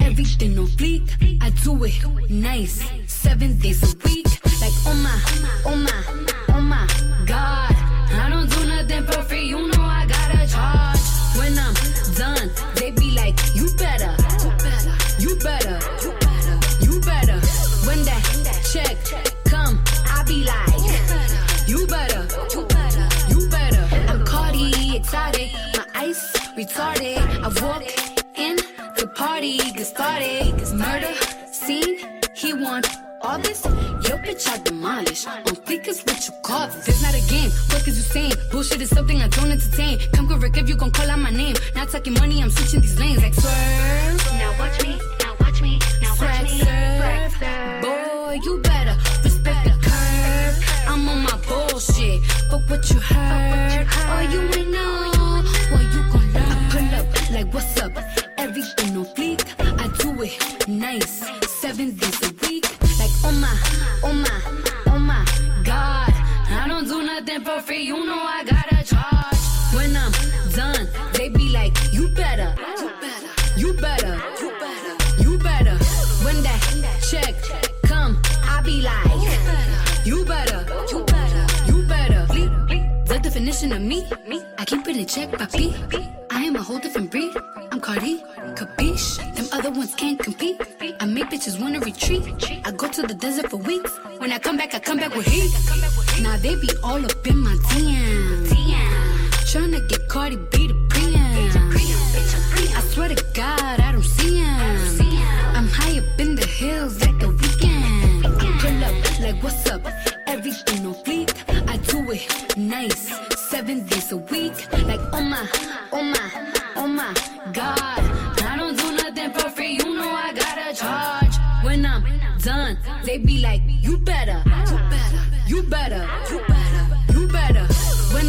everything on fleek. I do it nice, seven days a week. Like oh my, oh my, oh my God. I don't do nothing for free, you know I gotta charge. When I'm done, they be like, you better, you better, you better, you better, you better. When that check come, I be like, you better, you better, you better. I'm Cardi, exotic, my ice retarded. I walk the party, get started. Cause Murder scene, he want all this. Yo, bitch, I demolish. On fleek is what you call this. It's not a game. What is you saying? Bullshit is something I don't entertain. Come correct if you gon' call out my name. Not talking money, I'm switching these lanes like swerve. Now watch me, now watch me, now watch me. Serve. Boy, you better respect the curve. I'm on my bullshit. But what you heard, oh, you ain't Seven days a week. Like, oh my, oh my, oh my God. I don't do nothing for free. You know I gotta charge. When I'm done, they be like, you better. You better. You better. You better. You better. When that check come, I be like, you better. You better. You better. The definition of me, me. I keep it in check, papi. I am a whole different breed. I'm Cardi, capiche? Other ones can't compete. I make bitches wanna retreat. I go to the desert for weeks. When I come back, I come back with heat. Now they be all up in my DM. Tryna get Cardi B to Priam. I swear to God, I don't see him. I'm high up in the hills like the Weeknd. Pull up, like what's up? Everything on fleek. I do it nice, seven days a week. Like oh my, oh my, oh my God. They be like, you better, you better, you better, you better, you better. When